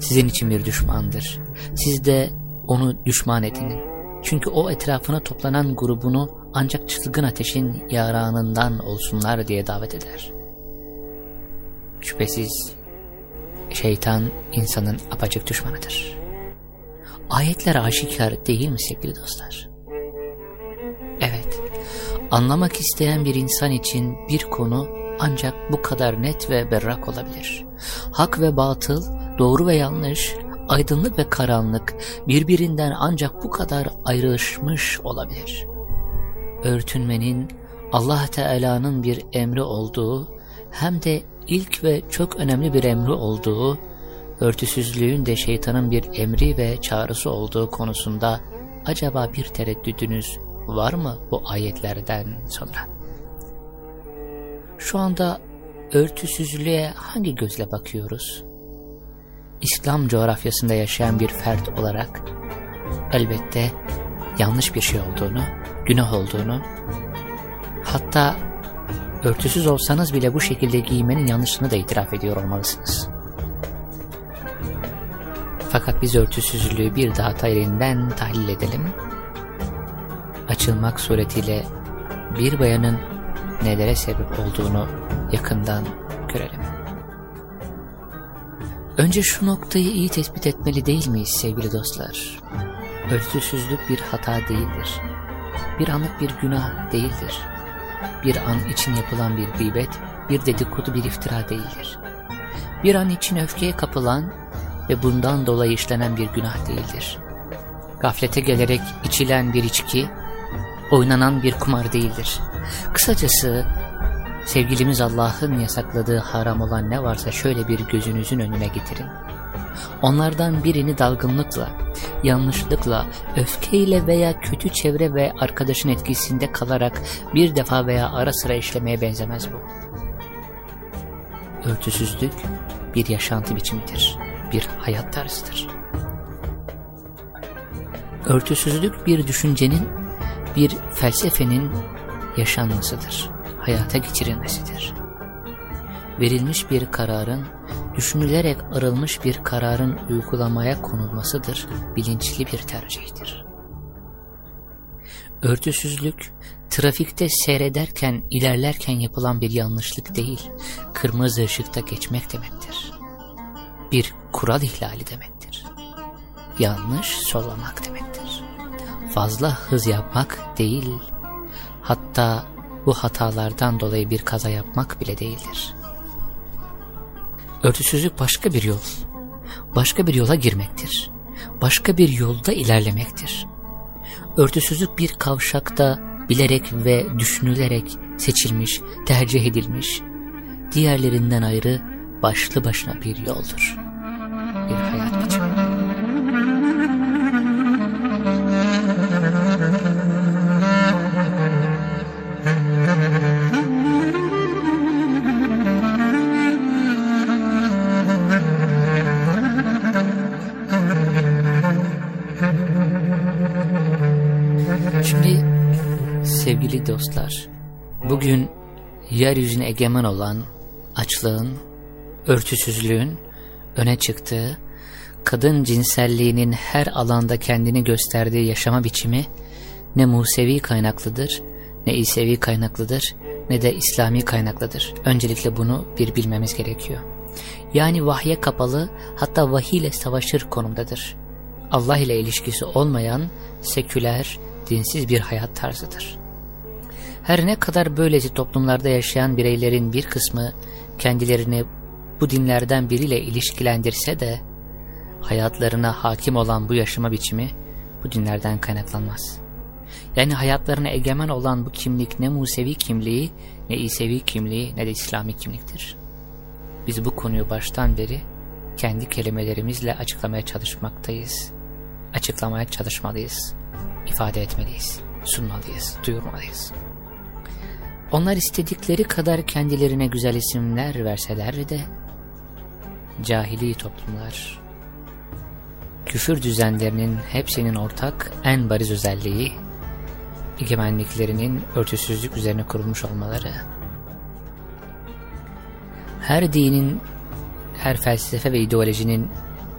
Speaker 1: sizin için bir düşmandır. Siz de onu düşman edinin. Çünkü o etrafına toplanan grubunu ancak çılgın ateşin yaranından olsunlar diye davet eder. Şüphesiz şeytan insanın apacık düşmanıdır. Ayetler aşikar değil mi sevgili dostlar? Evet, anlamak isteyen bir insan için bir konu ancak bu kadar net ve berrak olabilir. Hak ve batıl, doğru ve yanlış, aydınlık ve karanlık birbirinden ancak bu kadar ayrışmış olabilir. Örtünmenin Allah Teala'nın bir emri olduğu hem de ilk ve çok önemli bir emri olduğu, örtüsüzlüğün de şeytanın bir emri ve çağrısı olduğu konusunda acaba bir tereddüdünüz var mı bu ayetlerden sonra? Şu anda örtüsüzlüğe hangi gözle bakıyoruz? İslam coğrafyasında yaşayan bir fert olarak elbette yanlış bir şey olduğunu, günah olduğunu, hatta örtüsüz olsanız bile bu şekilde giymenin yanlışını da itiraf ediyor olmalısınız. Fakat biz örtüsüzlüğü bir daha tayrinden tahlil edelim. Açılmak suretiyle bir bayanın nelere sebep olduğunu yakından görelim. Önce şu noktayı iyi tespit etmeli değil miyiz sevgili dostlar? Örtüsüzlük bir hata değildir. Bir anlık bir günah değildir. Bir an için yapılan bir gıybet, bir dedikodu bir iftira değildir. Bir an için öfkeye kapılan ve bundan dolayı işlenen bir günah değildir. Gaflete gelerek içilen bir içki, oynanan bir kumar değildir. Kısacası sevgilimiz Allah'ın yasakladığı haram olan ne varsa şöyle bir gözünüzün önüne getirin. Onlardan birini dalgınlıkla, yanlışlıkla, öfkeyle veya kötü çevre ve arkadaşın etkisinde kalarak bir defa veya ara sıra işlemeye benzemez bu. Örtüsüzlük bir yaşantı biçimidir, bir hayat tarzıdır. Örtüsüzlük bir düşüncenin, bir felsefenin yaşanmasıdır, hayata geçirilmesidir. Verilmiş bir kararın, düşünülerek arılmış bir kararın uygulamaya konulmasıdır, bilinçli bir tercihtir. Örtüsüzlük, trafikte seyrederken, ilerlerken yapılan bir yanlışlık değil, kırmızı ışıkta geçmek demektir. Bir kural ihlali demektir. Yanlış sollamak demektir. Fazla hız yapmak değil, Hatta bu hatalardan dolayı bir kaza yapmak bile değildir. Örtüsüzlük başka bir yol, başka bir yola girmektir. Başka bir yolda ilerlemektir. Örtüsüzlük bir kavşakta bilerek ve düşünülerek seçilmiş, tercih edilmiş, diğerlerinden ayrı başlı başına bir yoldur. Bir hayat biçimi. Dostlar, bugün yeryüzüne egemen olan açlığın, örtüsüzlüğün öne çıktığı, kadın cinselliğinin her alanda kendini gösterdiği yaşama biçimi ne Musevi kaynaklıdır, ne İsevi kaynaklıdır, ne de İslami kaynaklıdır. Öncelikle bunu bir bilmemiz gerekiyor. Yani vahye kapalı, hatta vahiy ile savaşır konumdadır. Allah ile ilişkisi olmayan, seküler, dinsiz bir hayat tarzıdır. Her ne kadar böylece toplumlarda yaşayan bireylerin bir kısmı kendilerini bu dinlerden biriyle ilişkilendirse de hayatlarına hakim olan bu yaşama biçimi bu dinlerden kaynaklanmaz. Yani hayatlarına egemen olan bu kimlik ne Musevi kimliği, ne İsevi kimliği, ne de İslami kimliktir. Biz bu konuyu baştan beri kendi kelimelerimizle açıklamaya çalışmaktayız. Açıklamaya çalışmalıyız, ifade etmeliyiz, sunmalıyız, duyurmalıyız. Onlar istedikleri kadar kendilerine güzel isimler verseler de cahili toplumlar, küfür düzenlerinin hepsinin ortak en bariz özelliği, egemenliklerinin örtüsüzlük üzerine kurulmuş olmaları, Her dinin, her felsefe ve ideolojinin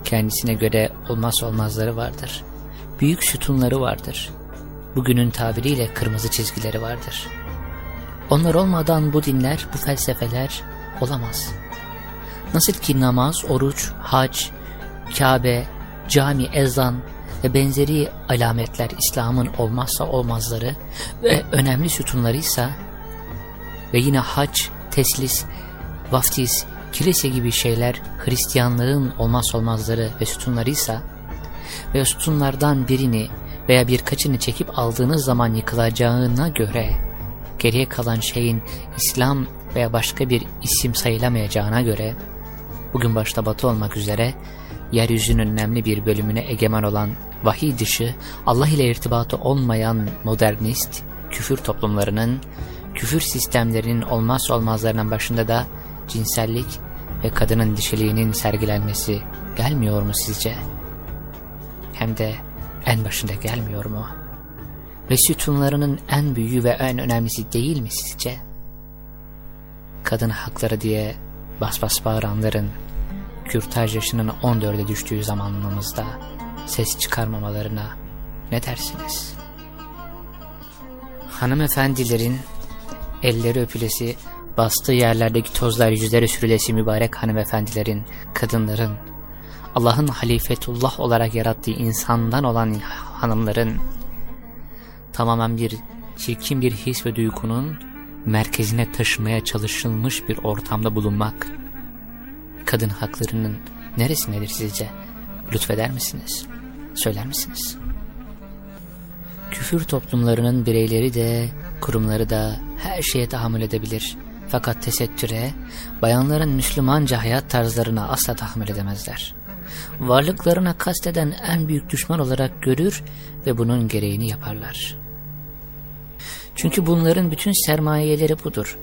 Speaker 1: kendisine göre olmaz olmazları vardır. Büyük sütunları vardır. Bugünün tabiriyle kırmızı çizgileri vardır. Onlar olmadan bu dinler, bu felsefeler olamaz. Nasıl ki namaz, oruç, hac, Kabe, cami, ezan ve benzeri alametler İslam'ın olmazsa olmazları ve önemli sütunlarıysa ve yine hac, teslis, vaftiz, kilise gibi şeyler Hristiyanlığın olmaz olmazları ve sütunlarıysa ve sütunlardan birini veya birkaçını çekip aldığınız zaman yıkılacağına göre geriye kalan şeyin İslam veya başka bir isim sayılamayacağına göre bugün başta batı olmak üzere yeryüzünün önemli bir bölümüne egemen olan vahiy dışı Allah ile irtibatı olmayan modernist küfür toplumlarının küfür sistemlerinin olmaz olmazlarının başında da cinsellik ve kadının dişiliğinin sergilenmesi gelmiyor mu sizce? Hem de en başında gelmiyor mu? Ve sütunlarının en büyüğü ve en önemlisi değil mi sizce? Kadın hakları diye bas bas bağıranların kürtaj yaşının 14'e düştüğü zamanımızda ses çıkarmamalarına ne dersiniz? Hanımefendilerin elleri öpülesi, bastığı yerlerdeki tozlar yüzlere sürülesi mübarek hanımefendilerin, kadınların, Allah'ın halifetullah olarak yarattığı insandan olan hanımların tamamen bir çirkin bir his ve duygunun merkezine taşımaya çalışılmış bir ortamda bulunmak kadın haklarının neresindedir sizce? Lütfeder misiniz? Söyler misiniz? Küfür toplumlarının bireyleri de, kurumları da her şeye tahammül edebilir. Fakat tesettüre, bayanların Müslümanca hayat tarzlarına asla tahammül edemezler. Varlıklarına kasteden en büyük düşman olarak görür ve bunun gereğini yaparlar. Çünkü bunların bütün sermayeleri budur.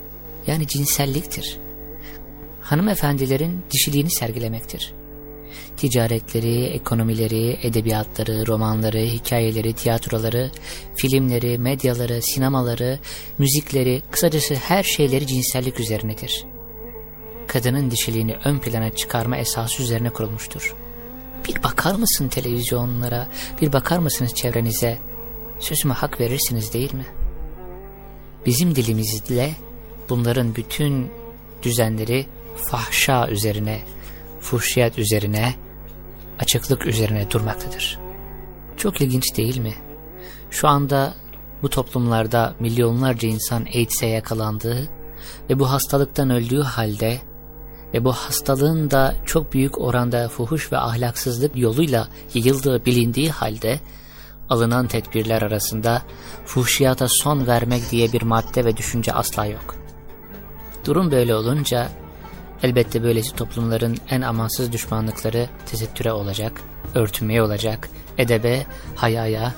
Speaker 1: Yani cinselliktir hanımefendilerin dişiliğini sergilemektir. Ticaretleri, ekonomileri, edebiyatları, romanları, hikayeleri, tiyatroları, filmleri, medyaları, sinemaları, müzikleri, kısacası her şeyleri cinsellik üzerinedir. Kadının dişiliğini ön plana çıkarma esası üzerine kurulmuştur. Bir bakar mısın televizyonlara, bir bakar mısınız çevrenize? Sözüme hak verirsiniz değil mi? Bizim dilimizle bunların bütün düzenleri fahşa üzerine, fuhşiyat üzerine, açıklık üzerine durmaktadır. Çok ilginç değil mi? Şu anda bu toplumlarda milyonlarca insan AIDS'e yakalandığı ve bu hastalıktan öldüğü halde ve bu hastalığın da çok büyük oranda fuhuş ve ahlaksızlık yoluyla yayıldığı bilindiği halde alınan tedbirler arasında fuhşiyata son vermek diye bir madde ve düşünce asla yok. Durum böyle olunca Elbette böylesi toplumların en amansız düşmanlıkları tesettüre olacak, örtünmeye olacak, edebe, hayaya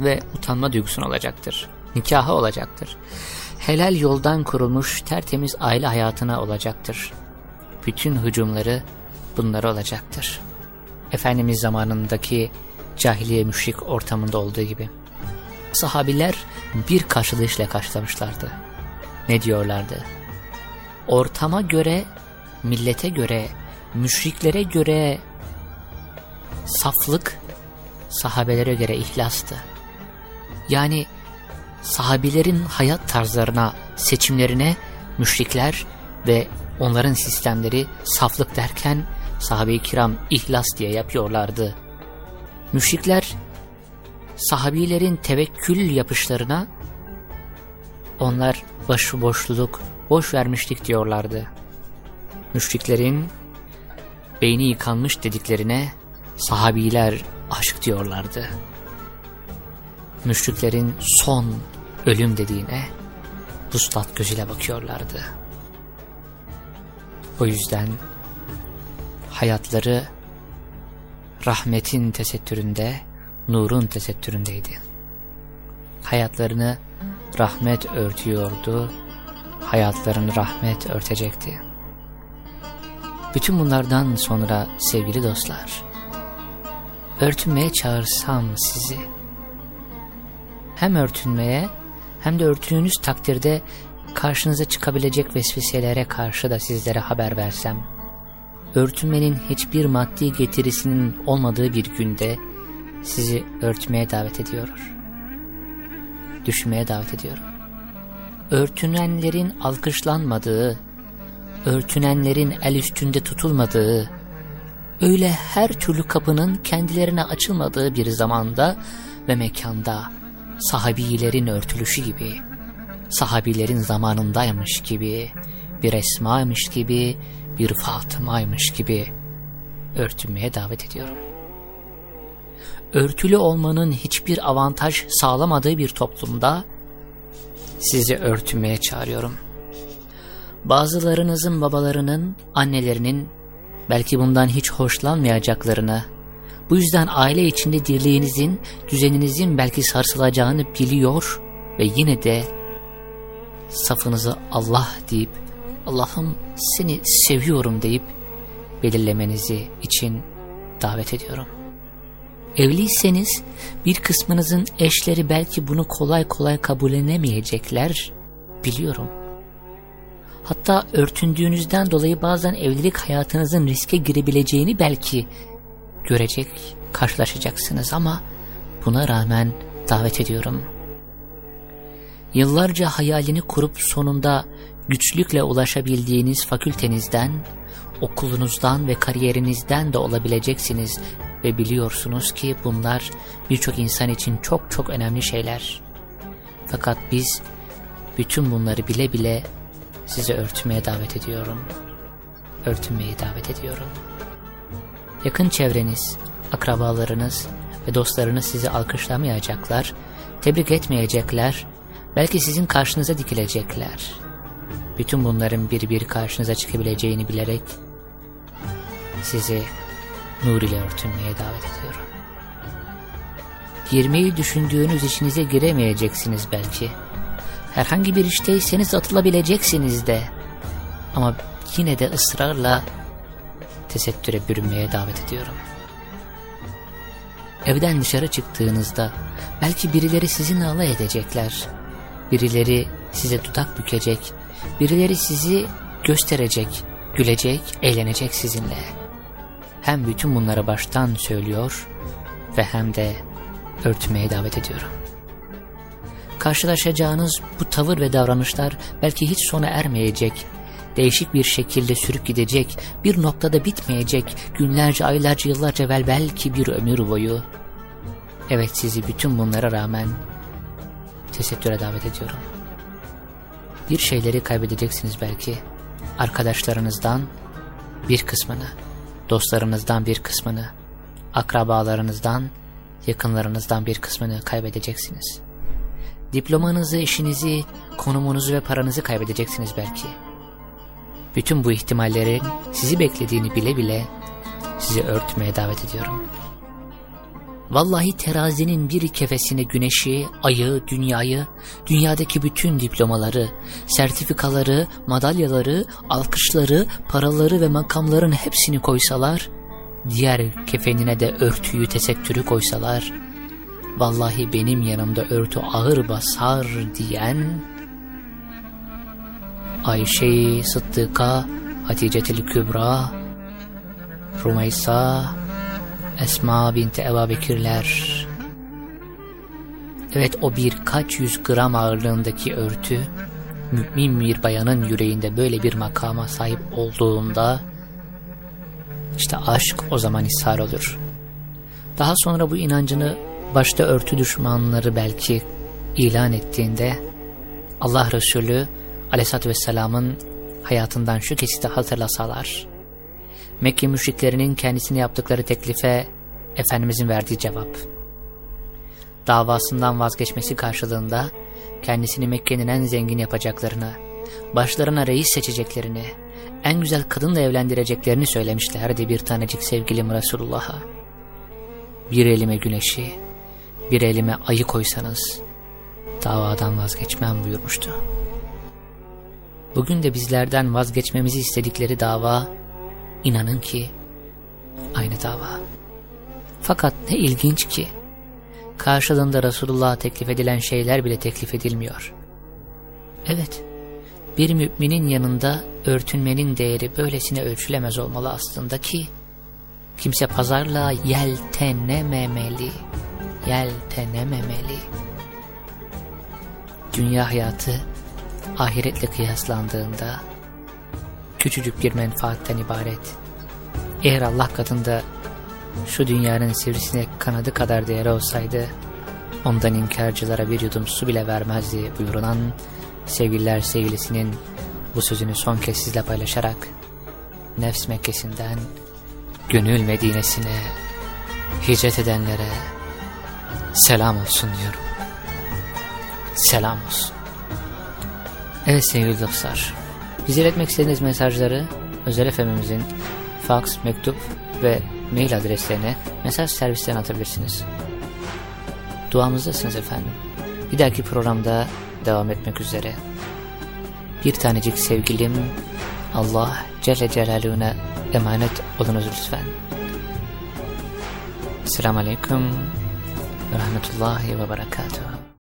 Speaker 1: ve utanma duygusuna olacaktır. Nikaha olacaktır. Helal yoldan kurulmuş tertemiz aile hayatına olacaktır. Bütün hücumları bunlara olacaktır. Efendimiz zamanındaki cahiliye müşrik ortamında olduğu gibi. Sahabiler bir karşılayışla karşılamışlardı. Ne diyorlardı? Ortama göre millete göre, müşriklere göre saflık, sahabelere göre ihlastı. Yani sahabilerin hayat tarzlarına, seçimlerine müşrikler ve onların sistemleri saflık derken sahabe-i kiram ihlas diye yapıyorlardı. Müşrikler sahabilerin tevekkül yapışlarına onlar başıboşluluk, boş vermişlik diyorlardı müşriklerin beyni yıkanmış dediklerine sahabiler aşk diyorlardı. Müşriklerin son ölüm dediğine puslat gözüyle bakıyorlardı. O yüzden hayatları rahmetin tesettüründe, nurun tesettüründeydi. Hayatlarını rahmet örtüyordu, hayatlarını rahmet örtecekti. Bütün bunlardan sonra sevgili dostlar, örtünmeye çağırsam sizi, hem örtünmeye hem de örtündüğünüz takdirde karşınıza çıkabilecek vesveselere karşı da sizlere haber versem, örtünmenin hiçbir maddi getirisinin olmadığı bir günde sizi örtmeye davet ediyor. Düşünmeye davet ediyorum. Örtünenlerin alkışlanmadığı, örtünenlerin el üstünde tutulmadığı, öyle her türlü kapının kendilerine açılmadığı bir zamanda ve mekanda, sahabilerin örtülüşü gibi, sahabilerin zamanındaymış gibi, bir Esma'ymış gibi, bir Fatıma'ymış gibi örtünmeye davet ediyorum. Örtülü olmanın hiçbir avantaj sağlamadığı bir toplumda sizi örtünmeye çağırıyorum. Bazılarınızın babalarının, annelerinin belki bundan hiç hoşlanmayacaklarını, bu yüzden aile içinde dirliğinizin, düzeninizin belki sarsılacağını biliyor ve yine de safınızı Allah deyip, Allah'ım seni seviyorum deyip belirlemenizi için davet ediyorum. Evliyseniz bir kısmınızın eşleri belki bunu kolay kolay kabullenemeyecekler, biliyorum. Hatta örtündüğünüzden dolayı bazen evlilik hayatınızın riske girebileceğini belki görecek, karşılaşacaksınız ama buna rağmen davet ediyorum. Yıllarca hayalini kurup sonunda güçlükle ulaşabildiğiniz fakültenizden, okulunuzdan ve kariyerinizden de olabileceksiniz ve biliyorsunuz ki bunlar birçok insan için çok çok önemli şeyler. Fakat biz bütün bunları bile bile sizi örtmeye davet ediyorum. Örtünmeyi davet ediyorum. Yakın çevreniz, akrabalarınız ve dostlarınız sizi alkışlamayacaklar, tebrik etmeyecekler, belki sizin karşınıza dikilecekler. Bütün bunların bir bir karşınıza çıkabileceğini bilerek sizi nur ile örtünmeye davet ediyorum. Girmeyi düşündüğünüz işinize giremeyeceksiniz belki. Herhangi bir işteyseniz atılabileceksiniz de. Ama yine de ısrarla tesettüre bürünmeye davet ediyorum. Evden dışarı çıktığınızda belki birileri sizinle alay edecekler. Birileri size dudak bükecek. Birileri sizi gösterecek, gülecek, eğlenecek sizinle. Hem bütün bunları baştan söylüyor ve hem de örtmeye davet ediyorum. Karşılaşacağınız bu tavır ve davranışlar belki hiç sona ermeyecek, değişik bir şekilde sürüp gidecek, bir noktada bitmeyecek, günlerce, aylarca, yıllarca vel belki bir ömür boyu. Evet sizi bütün bunlara rağmen tesettüre davet ediyorum. Bir şeyleri kaybedeceksiniz belki. Arkadaşlarınızdan bir kısmını, dostlarınızdan bir kısmını, akrabalarınızdan, yakınlarınızdan bir kısmını kaybedeceksiniz. Diplomanızı, işinizi, konumunuzu ve paranızı kaybedeceksiniz belki. Bütün bu ihtimallerin sizi beklediğini bile bile sizi örtmeye davet ediyorum. Vallahi terazinin bir kefesine güneşi, ayı, dünyayı, dünyadaki bütün diplomaları, sertifikaları, madalyaları, alkışları, paraları ve makamların hepsini koysalar, diğer kefenine de örtüyü, tesettürü koysalar, vallahi benim yanımda örtü ağır basar diyen, Ayşe-i Sıddıka, Hatice-i Kübra, Rumeysa, Esma binti Ebu Bekirler. Evet o birkaç yüz gram ağırlığındaki örtü, mümin bir bayanın yüreğinde böyle bir makama sahip olduğunda, işte aşk o zaman ishar olur. Daha sonra bu inancını başta örtü düşmanları belki ilan ettiğinde, Allah Resulü Aleyhisselatü Vesselam'ın hayatından şu kesiti hatırlasalar, Mekke müşriklerinin kendisine yaptıkları teklife Efendimizin verdiği cevap. Davasından vazgeçmesi karşılığında kendisini Mekke'nin en zengin yapacaklarını, başlarına reis seçeceklerini, en güzel kadınla evlendireceklerini söylemişlerdi bir tanecik sevgilim Resulullah'a. Bir elime güneşi, bir elime ayı koysanız davadan vazgeçmem buyurmuştu. Bugün de bizlerden vazgeçmemizi istedikleri dava İnanın ki aynı dava. Fakat ne ilginç ki karşılığında Resulullah'a teklif edilen şeyler bile teklif edilmiyor. Evet, Bir müminin yanında örtünmenin değeri böylesine ölçülemez olmalı aslında ki, kimse pazarlığa yeltenememeli, yeltenememeli. Dünya hayatı ahiretle kıyaslandığında küçücük bir menfaatten ibaret. Eğer Allah katında şu dünyanın sivrisinek kanadı kadar değeri olsaydı, ondan inkarcılara bir yudum su bile vermezdi buyurulan sevgililer sevgilisinin bu sözünü son kez sizle paylaşarak nefs Mekkesi'nden gönül Medine'sine hicret edenlere selam olsun diyorum. Selam olsun. Evet sevgili dostlar, bize iletmek istediğiniz mesajları Özel FM'imizin fax, mektup ve mail adreslerine mesaj servislerine atabilirsiniz. Duamızdasınız efendim. Bir dahaki programda devam etmek üzere. Bir tanecik sevgilim Allah Celle Celaluhu'na emanet olunuz lütfen. Selamun Aleyküm ve Rahmetullahi ve Berekatuhu.